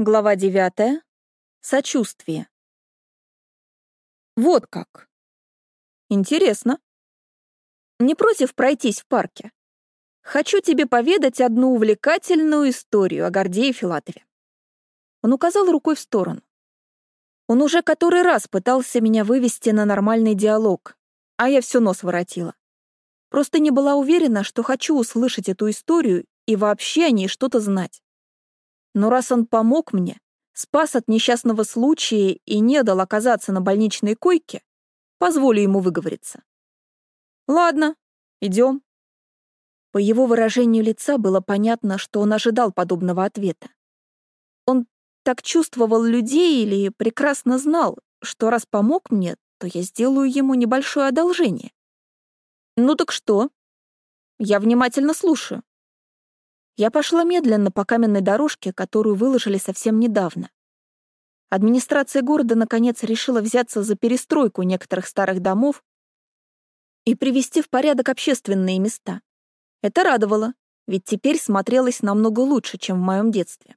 Глава девятая. Сочувствие. Вот как. Интересно. Не против пройтись в парке? Хочу тебе поведать одну увлекательную историю о Гордее Филатове. Он указал рукой в сторону. Он уже который раз пытался меня вывести на нормальный диалог, а я все нос воротила. Просто не была уверена, что хочу услышать эту историю и вообще о ней что-то знать. Но раз он помог мне, спас от несчастного случая и не дал оказаться на больничной койке, позволю ему выговориться. Ладно, идем. По его выражению лица было понятно, что он ожидал подобного ответа. Он так чувствовал людей или прекрасно знал, что раз помог мне, то я сделаю ему небольшое одолжение. Ну так что? Я внимательно слушаю. Я пошла медленно по каменной дорожке, которую выложили совсем недавно. Администрация города наконец решила взяться за перестройку некоторых старых домов и привести в порядок общественные места. Это радовало, ведь теперь смотрелось намного лучше, чем в моем детстве.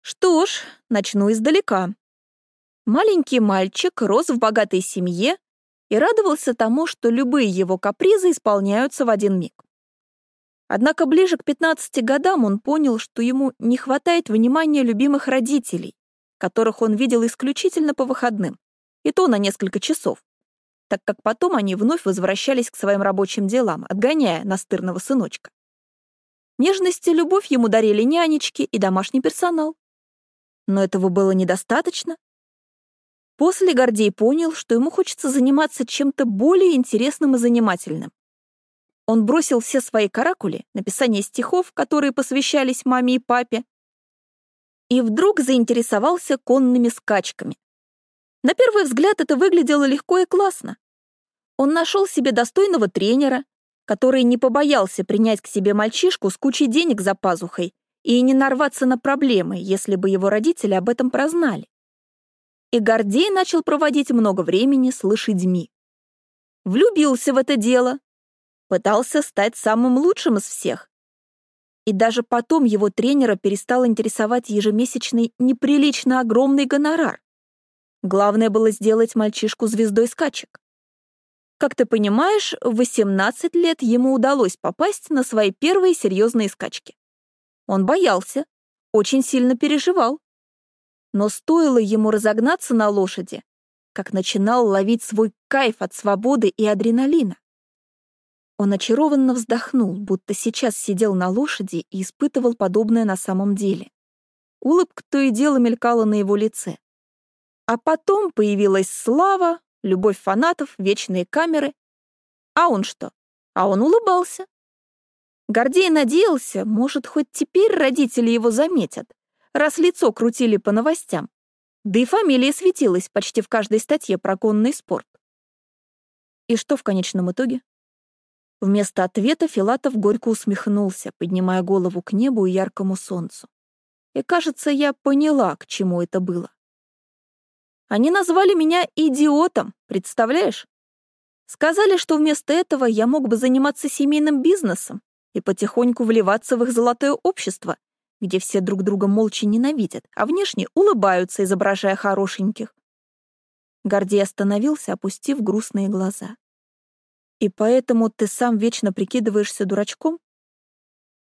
Что ж, начну издалека. Маленький мальчик рос в богатой семье и радовался тому, что любые его капризы исполняются в один миг. Однако ближе к 15 годам он понял, что ему не хватает внимания любимых родителей, которых он видел исключительно по выходным, и то на несколько часов, так как потом они вновь возвращались к своим рабочим делам, отгоняя настырного сыночка. Нежность и любовь ему дарили нянечки и домашний персонал. Но этого было недостаточно. После Гордей понял, что ему хочется заниматься чем-то более интересным и занимательным. Он бросил все свои каракули, написание стихов, которые посвящались маме и папе, и вдруг заинтересовался конными скачками. На первый взгляд это выглядело легко и классно. Он нашел себе достойного тренера, который не побоялся принять к себе мальчишку с кучей денег за пазухой и не нарваться на проблемы, если бы его родители об этом прознали. И Гордей начал проводить много времени с лошадьми. Влюбился в это дело, пытался стать самым лучшим из всех. И даже потом его тренера перестал интересовать ежемесячный неприлично огромный гонорар. Главное было сделать мальчишку звездой скачек. Как ты понимаешь, в 18 лет ему удалось попасть на свои первые серьезные скачки. Он боялся, очень сильно переживал. Но стоило ему разогнаться на лошади, как начинал ловить свой кайф от свободы и адреналина. Он очарованно вздохнул, будто сейчас сидел на лошади и испытывал подобное на самом деле. Улыбка то и дело мелькала на его лице. А потом появилась слава, любовь фанатов, вечные камеры. А он что? А он улыбался. Гордей надеялся, может, хоть теперь родители его заметят, раз лицо крутили по новостям. Да и фамилия светилась почти в каждой статье про конный спорт. И что в конечном итоге? Вместо ответа Филатов горько усмехнулся, поднимая голову к небу и яркому солнцу. И, кажется, я поняла, к чему это было. Они назвали меня идиотом, представляешь? Сказали, что вместо этого я мог бы заниматься семейным бизнесом и потихоньку вливаться в их золотое общество, где все друг друга молча ненавидят, а внешне улыбаются, изображая хорошеньких. Гордей остановился, опустив грустные глаза. И поэтому ты сам вечно прикидываешься дурачком?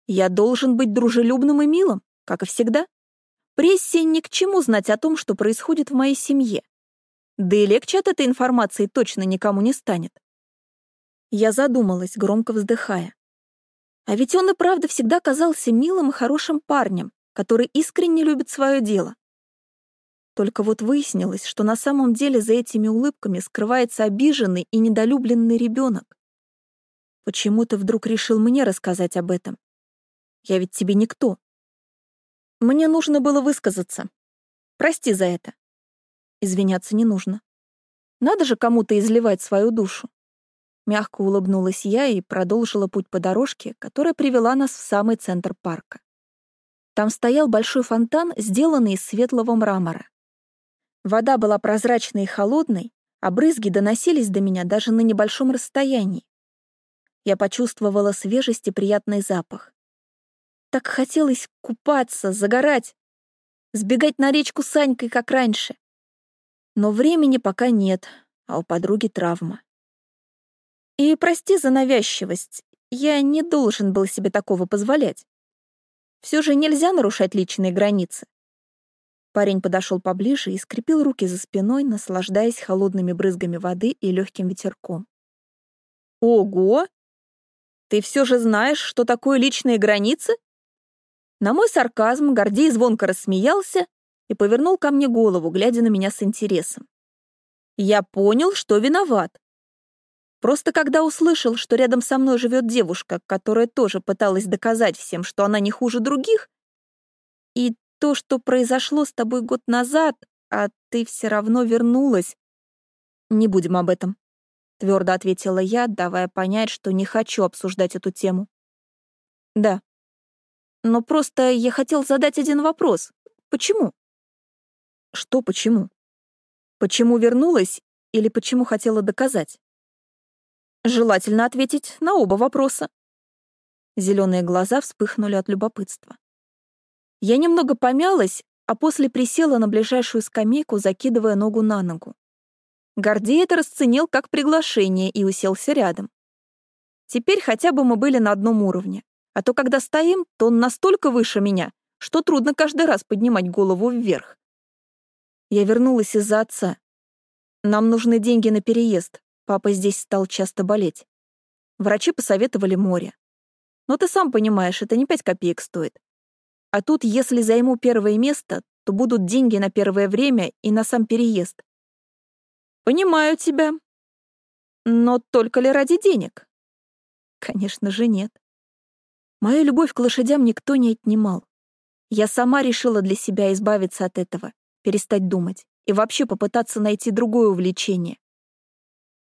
Я должен быть дружелюбным и милым, как и всегда. Прессе ни к чему знать о том, что происходит в моей семье. Да и легче от этой информации точно никому не станет. Я задумалась, громко вздыхая. А ведь он и правда всегда казался милым и хорошим парнем, который искренне любит свое дело. Только вот выяснилось, что на самом деле за этими улыбками скрывается обиженный и недолюбленный ребенок. Почему ты вдруг решил мне рассказать об этом? Я ведь тебе никто. Мне нужно было высказаться. Прости за это. Извиняться не нужно. Надо же кому-то изливать свою душу. Мягко улыбнулась я и продолжила путь по дорожке, которая привела нас в самый центр парка. Там стоял большой фонтан, сделанный из светлого мрамора. Вода была прозрачной и холодной, а брызги доносились до меня даже на небольшом расстоянии. Я почувствовала свежесть и приятный запах. Так хотелось купаться, загорать. Сбегать на речку с Анькой, как раньше. Но времени пока нет, а у подруги травма. И прости за навязчивость, я не должен был себе такого позволять. Все же нельзя нарушать личные границы. Парень подошел поближе и скрепил руки за спиной, наслаждаясь холодными брызгами воды и легким ветерком. «Ого! Ты все же знаешь, что такое личные границы?» На мой сарказм Гордей звонко рассмеялся и повернул ко мне голову, глядя на меня с интересом. Я понял, что виноват. Просто когда услышал, что рядом со мной живет девушка, которая тоже пыталась доказать всем, что она не хуже других, и то, что произошло с тобой год назад, а ты все равно вернулась. Не будем об этом, твердо ответила я, давая понять, что не хочу обсуждать эту тему. Да. Но просто я хотел задать один вопрос. Почему? Что почему? Почему вернулась или почему хотела доказать? Желательно ответить на оба вопроса. Зеленые глаза вспыхнули от любопытства. Я немного помялась, а после присела на ближайшую скамейку, закидывая ногу на ногу. Гордей это расценил как приглашение и уселся рядом. Теперь хотя бы мы были на одном уровне, а то когда стоим, то он настолько выше меня, что трудно каждый раз поднимать голову вверх. Я вернулась из-за отца. Нам нужны деньги на переезд, папа здесь стал часто болеть. Врачи посоветовали море. Но ты сам понимаешь, это не пять копеек стоит. А тут, если займу первое место, то будут деньги на первое время и на сам переезд. Понимаю тебя. Но только ли ради денег? Конечно же, нет. Мою любовь к лошадям никто не отнимал. Я сама решила для себя избавиться от этого, перестать думать и вообще попытаться найти другое увлечение.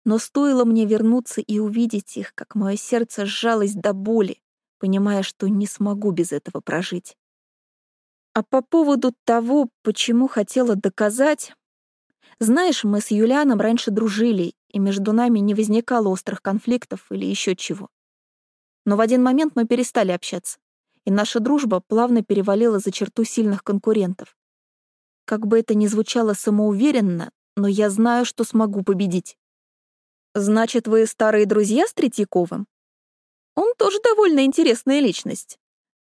Но стоило мне вернуться и увидеть их, как мое сердце сжалось до боли, понимая, что не смогу без этого прожить. А по поводу того, почему хотела доказать... Знаешь, мы с Юлианом раньше дружили, и между нами не возникало острых конфликтов или еще чего. Но в один момент мы перестали общаться, и наша дружба плавно перевалила за черту сильных конкурентов. Как бы это ни звучало самоуверенно, но я знаю, что смогу победить. Значит, вы старые друзья с Третьяковым? Он тоже довольно интересная личность.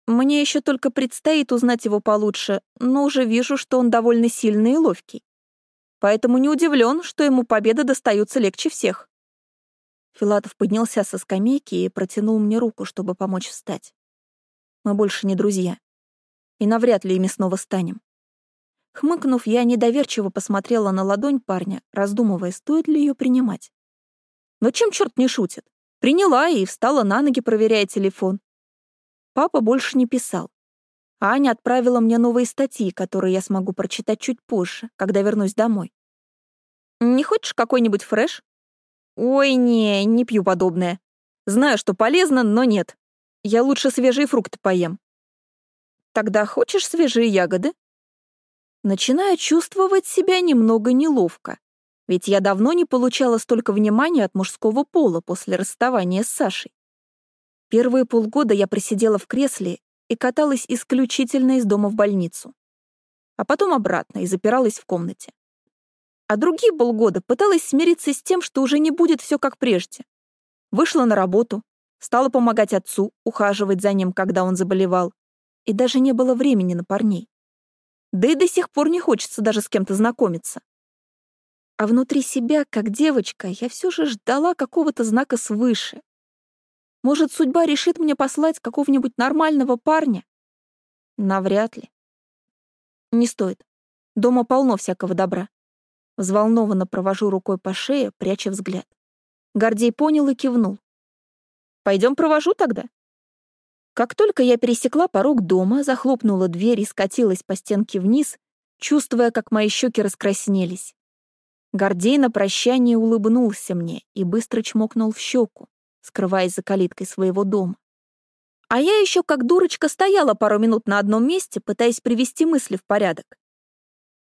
Мне еще только предстоит узнать его получше, но уже вижу, что он довольно сильный и ловкий. Поэтому не удивлен, что ему победы достаются легче всех. Филатов поднялся со скамейки и протянул мне руку, чтобы помочь встать. Мы больше не друзья. И навряд ли ими снова станем. Хмыкнув, я недоверчиво посмотрела на ладонь парня, раздумывая, стоит ли ее принимать. Но чем черт не шутит? Приняла и встала на ноги, проверяя телефон. Папа больше не писал. Аня отправила мне новые статьи, которые я смогу прочитать чуть позже, когда вернусь домой. «Не хочешь какой-нибудь фреш?» «Ой, не, не пью подобное. Знаю, что полезно, но нет. Я лучше свежие фрукты поем». «Тогда хочешь свежие ягоды?» Начинаю чувствовать себя немного неловко, ведь я давно не получала столько внимания от мужского пола после расставания с Сашей. Первые полгода я просидела в кресле и каталась исключительно из дома в больницу. А потом обратно и запиралась в комнате. А другие полгода пыталась смириться с тем, что уже не будет все как прежде. Вышла на работу, стала помогать отцу, ухаживать за ним, когда он заболевал. И даже не было времени на парней. Да и до сих пор не хочется даже с кем-то знакомиться. А внутри себя, как девочка, я все же ждала какого-то знака свыше, может, судьба решит мне послать какого-нибудь нормального парня? Навряд ли. Не стоит. Дома полно всякого добра. Взволнованно провожу рукой по шее, пряча взгляд. Гордей понял и кивнул. Пойдем провожу тогда. Как только я пересекла порог дома, захлопнула дверь и скатилась по стенке вниз, чувствуя, как мои щеки раскраснелись. Гордей на прощание улыбнулся мне и быстро чмокнул в щеку скрываясь за калиткой своего дома. А я еще как дурочка стояла пару минут на одном месте, пытаясь привести мысли в порядок.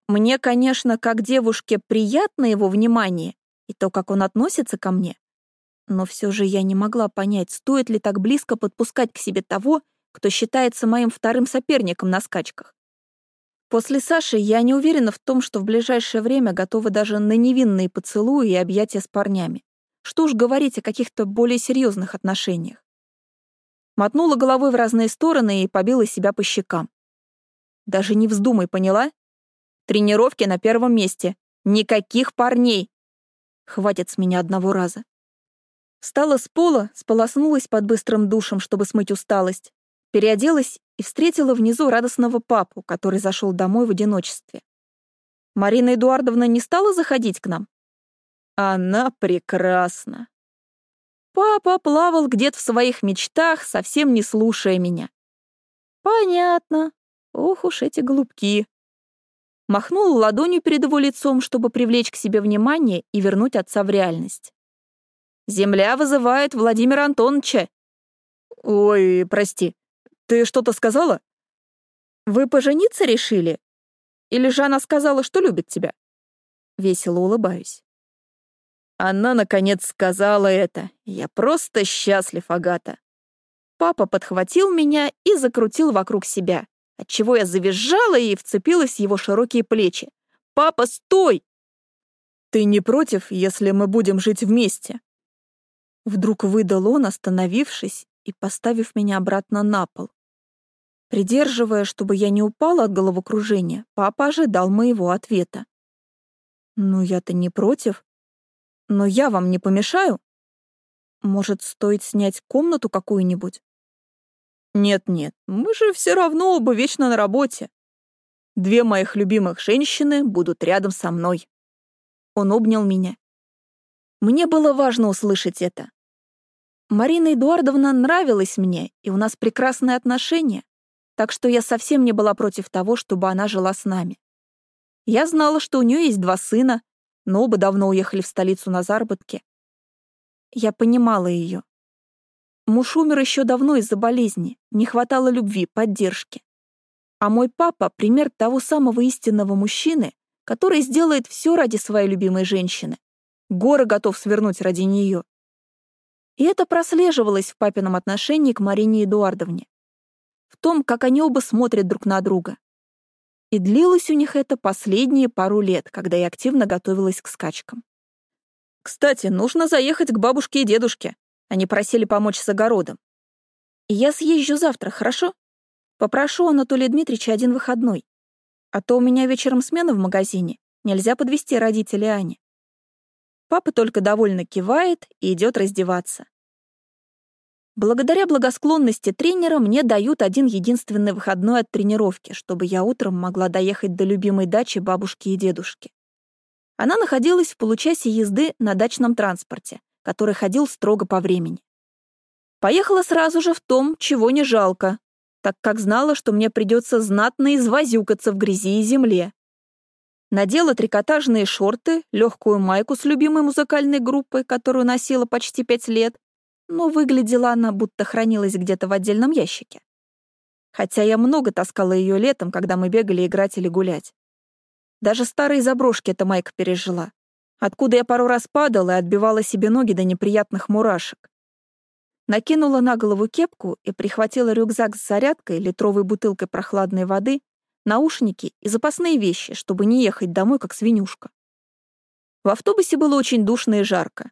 Мне, конечно, как девушке приятно его внимание и то, как он относится ко мне, но все же я не могла понять, стоит ли так близко подпускать к себе того, кто считается моим вторым соперником на скачках. После Саши я не уверена в том, что в ближайшее время готова даже на невинные поцелуи и объятия с парнями. Что уж говорить о каких-то более серьезных отношениях. Мотнула головой в разные стороны и побила себя по щекам. Даже не вздумай, поняла? Тренировки на первом месте. Никаких парней. Хватит с меня одного раза. Встала с пола, сполоснулась под быстрым душем, чтобы смыть усталость, переоделась и встретила внизу радостного папу, который зашел домой в одиночестве. Марина Эдуардовна не стала заходить к нам? Она прекрасна. Папа плавал где-то в своих мечтах, совсем не слушая меня. Понятно. Ох уж эти голубки. Махнул ладонью перед его лицом, чтобы привлечь к себе внимание и вернуть отца в реальность. «Земля вызывает Владимира Антоновича». «Ой, прости, ты что-то сказала?» «Вы пожениться решили? Или же она сказала, что любит тебя?» Весело улыбаюсь. Она, наконец, сказала это. Я просто счастлив, Агата. Папа подхватил меня и закрутил вокруг себя отчего я завизжала и вцепилась в его широкие плечи. «Папа, стой!» «Ты не против, если мы будем жить вместе?» Вдруг выдал он, остановившись и поставив меня обратно на пол. Придерживая, чтобы я не упала от головокружения, папа ожидал моего ответа. «Ну, я-то не против. Но я вам не помешаю? Может, стоит снять комнату какую-нибудь?» Нет-нет, мы же все равно оба вечно на работе. Две моих любимых женщины будут рядом со мной. Он обнял меня. Мне было важно услышать это. Марина Эдуардовна нравилась мне, и у нас прекрасные отношения, так что я совсем не была против того, чтобы она жила с нами. Я знала, что у нее есть два сына, но оба давно уехали в столицу на заработки. Я понимала ее. Муж умер еще давно из-за болезни, не хватало любви, поддержки. А мой папа — пример того самого истинного мужчины, который сделает все ради своей любимой женщины. Горы готов свернуть ради нее. И это прослеживалось в папином отношении к Марине Эдуардовне. В том, как они оба смотрят друг на друга. И длилось у них это последние пару лет, когда я активно готовилась к скачкам. «Кстати, нужно заехать к бабушке и дедушке», они просили помочь с огородом. Я съезжу завтра, хорошо? Попрошу Анатолия Дмитриевича один выходной. А то у меня вечером смена в магазине. Нельзя подвести родителей Ани. Папа только довольно кивает и идет раздеваться. Благодаря благосклонности тренера мне дают один единственный выходной от тренировки, чтобы я утром могла доехать до любимой дачи бабушки и дедушки. Она находилась в получасе езды на дачном транспорте, который ходил строго по времени. Поехала сразу же в том, чего не жалко, так как знала, что мне придется знатно извозюкаться в грязи и земле. Надела трикотажные шорты, легкую майку с любимой музыкальной группой, которую носила почти пять лет, но выглядела она, будто хранилась где-то в отдельном ящике. Хотя я много таскала ее летом, когда мы бегали играть или гулять. Даже старые заброшки эта майка пережила откуда я пару раз падала и отбивала себе ноги до неприятных мурашек. Накинула на голову кепку и прихватила рюкзак с зарядкой, литровой бутылкой прохладной воды, наушники и запасные вещи, чтобы не ехать домой, как свинюшка. В автобусе было очень душно и жарко.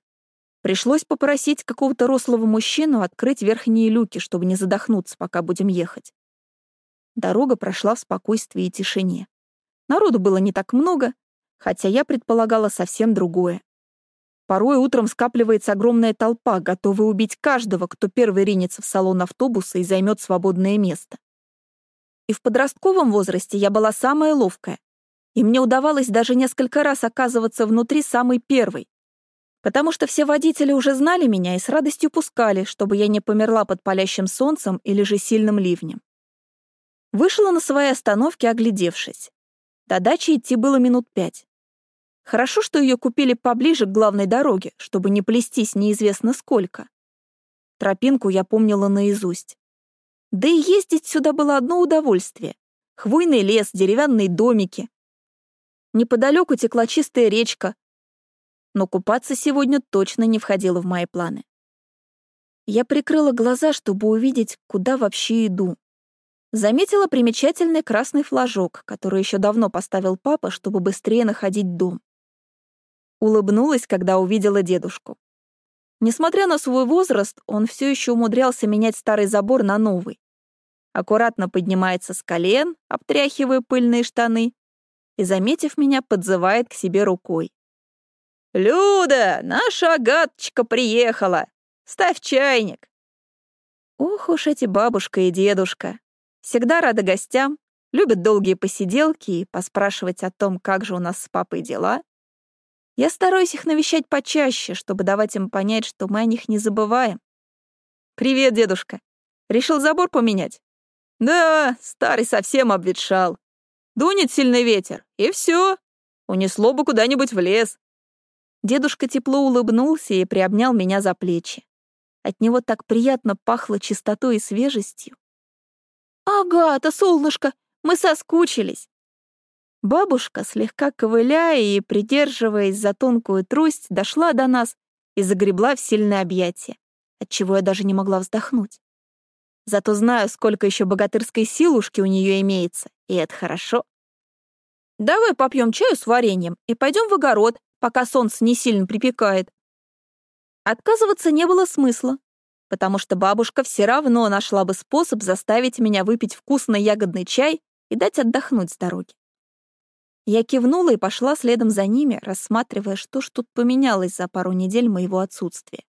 Пришлось попросить какого-то рослого мужчину открыть верхние люки, чтобы не задохнуться, пока будем ехать. Дорога прошла в спокойствии и тишине. Народу было не так много, хотя я предполагала совсем другое. Порой утром скапливается огромная толпа, готовая убить каждого, кто первый ринется в салон автобуса и займет свободное место. И в подростковом возрасте я была самая ловкая, и мне удавалось даже несколько раз оказываться внутри самой первой, потому что все водители уже знали меня и с радостью пускали, чтобы я не померла под палящим солнцем или же сильным ливнем. Вышла на своей остановке, оглядевшись. До дачи идти было минут пять. Хорошо, что ее купили поближе к главной дороге, чтобы не плестись неизвестно сколько. Тропинку я помнила наизусть. Да и ездить сюда было одно удовольствие. Хвойный лес, деревянные домики. Неподалеку текла чистая речка. Но купаться сегодня точно не входило в мои планы. Я прикрыла глаза, чтобы увидеть, куда вообще иду. Заметила примечательный красный флажок, который еще давно поставил папа, чтобы быстрее находить дом. Улыбнулась, когда увидела дедушку. Несмотря на свой возраст, он все еще умудрялся менять старый забор на новый. Аккуратно поднимается с колен, обтряхивая пыльные штаны, и, заметив меня, подзывает к себе рукой. «Люда, наша Агаточка приехала! Ставь чайник!» Ох уж эти бабушка и дедушка! Всегда рады гостям, любят долгие посиделки и поспрашивать о том, как же у нас с папой дела. Я стараюсь их навещать почаще, чтобы давать им понять, что мы о них не забываем. «Привет, дедушка. Решил забор поменять?» «Да, старый совсем обветшал. Дунет сильный ветер, и все. Унесло бы куда-нибудь в лес». Дедушка тепло улыбнулся и приобнял меня за плечи. От него так приятно пахло чистотой и свежестью. «Агата, солнышко, мы соскучились!» Бабушка, слегка ковыляя и придерживаясь за тонкую трость, дошла до нас и загребла в сильное объятие, отчего я даже не могла вздохнуть. Зато знаю, сколько еще богатырской силушки у нее имеется, и это хорошо. Давай попьем чаю с вареньем и пойдем в огород, пока солнце не сильно припекает. Отказываться не было смысла потому что бабушка все равно нашла бы способ заставить меня выпить вкусный ягодный чай и дать отдохнуть с дороги. Я кивнула и пошла следом за ними, рассматривая, что ж тут поменялось за пару недель моего отсутствия.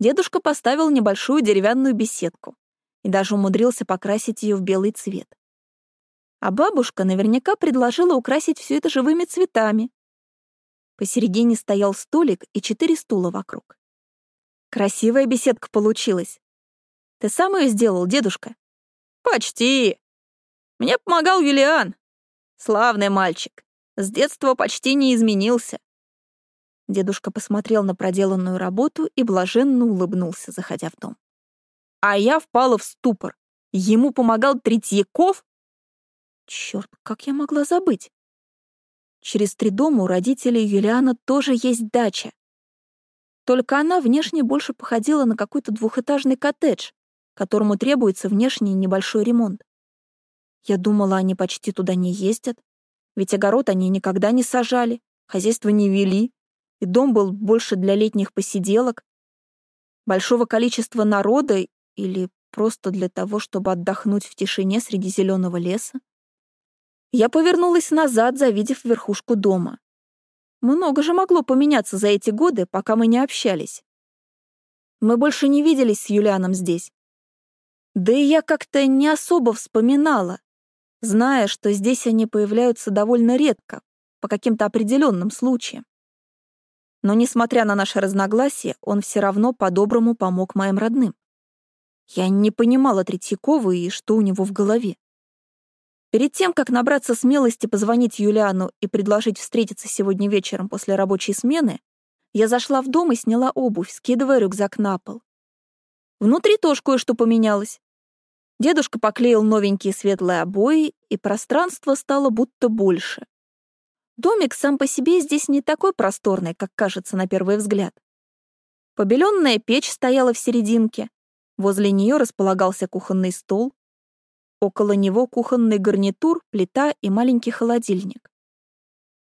Дедушка поставил небольшую деревянную беседку и даже умудрился покрасить ее в белый цвет. А бабушка наверняка предложила украсить все это живыми цветами. Посередине стоял столик и четыре стула вокруг. Красивая беседка получилась. Ты сам ее сделал, дедушка? Почти. Мне помогал Юлиан. Славный мальчик. С детства почти не изменился. Дедушка посмотрел на проделанную работу и блаженно улыбнулся, заходя в дом. А я впала в ступор. Ему помогал Третьяков? Черт, как я могла забыть? Через три дома у родителей Юлиана тоже есть дача. Только она внешне больше походила на какой-то двухэтажный коттедж, которому требуется внешний небольшой ремонт. Я думала, они почти туда не ездят, ведь огород они никогда не сажали, хозяйство не вели, и дом был больше для летних посиделок, большого количества народа или просто для того, чтобы отдохнуть в тишине среди зеленого леса. Я повернулась назад, завидев верхушку дома. Много же могло поменяться за эти годы, пока мы не общались. Мы больше не виделись с Юлианом здесь. Да и я как-то не особо вспоминала, зная, что здесь они появляются довольно редко, по каким-то определенным случаям. Но, несмотря на наше разногласие, он все равно по-доброму помог моим родным. Я не понимала Третьякова и что у него в голове. Перед тем, как набраться смелости позвонить Юлиану и предложить встретиться сегодня вечером после рабочей смены, я зашла в дом и сняла обувь, скидывая рюкзак на пол. Внутри тоже кое-что поменялось. Дедушка поклеил новенькие светлые обои, и пространство стало будто больше. Домик сам по себе здесь не такой просторный, как кажется на первый взгляд. Побеленная печь стояла в серединке, возле нее располагался кухонный стол, Около него кухонный гарнитур, плита и маленький холодильник.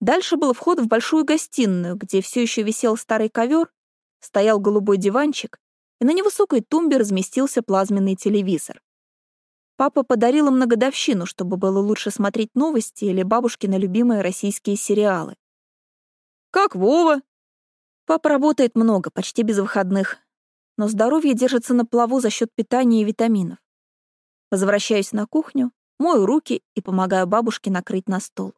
Дальше был вход в большую гостиную, где все еще висел старый ковер, стоял голубой диванчик, и на невысокой тумбе разместился плазменный телевизор. Папа подарил им на годовщину, чтобы было лучше смотреть новости или бабушкины любимые российские сериалы. «Как Вова?» Папа работает много, почти без выходных, но здоровье держится на плаву за счет питания и витаминов. Возвращаюсь на кухню, мою руки и помогаю бабушке накрыть на стол.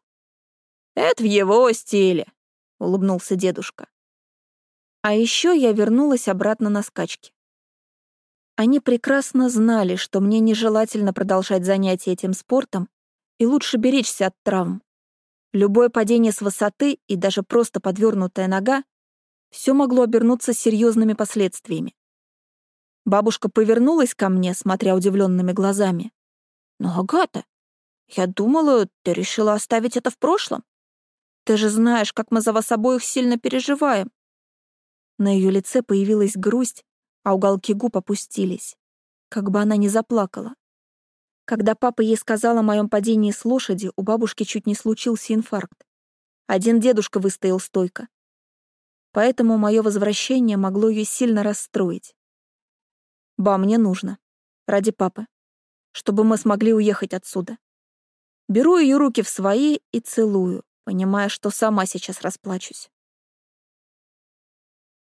«Это в его стиле», — улыбнулся дедушка. А еще я вернулась обратно на скачки. Они прекрасно знали, что мне нежелательно продолжать занятия этим спортом и лучше беречься от травм. Любое падение с высоты и даже просто подвернутая нога все могло обернуться серьезными последствиями. Бабушка повернулась ко мне, смотря удивленными глазами. «Но, Агата, я думала, ты решила оставить это в прошлом. Ты же знаешь, как мы за вас обоих сильно переживаем». На ее лице появилась грусть, а уголки губ опустились, как бы она ни заплакала. Когда папа ей сказал о моем падении с лошади, у бабушки чуть не случился инфаркт. Один дедушка выстоял стойко. Поэтому мое возвращение могло ее сильно расстроить. Ба, мне нужно. Ради папы. Чтобы мы смогли уехать отсюда. Беру ее руки в свои и целую, понимая, что сама сейчас расплачусь.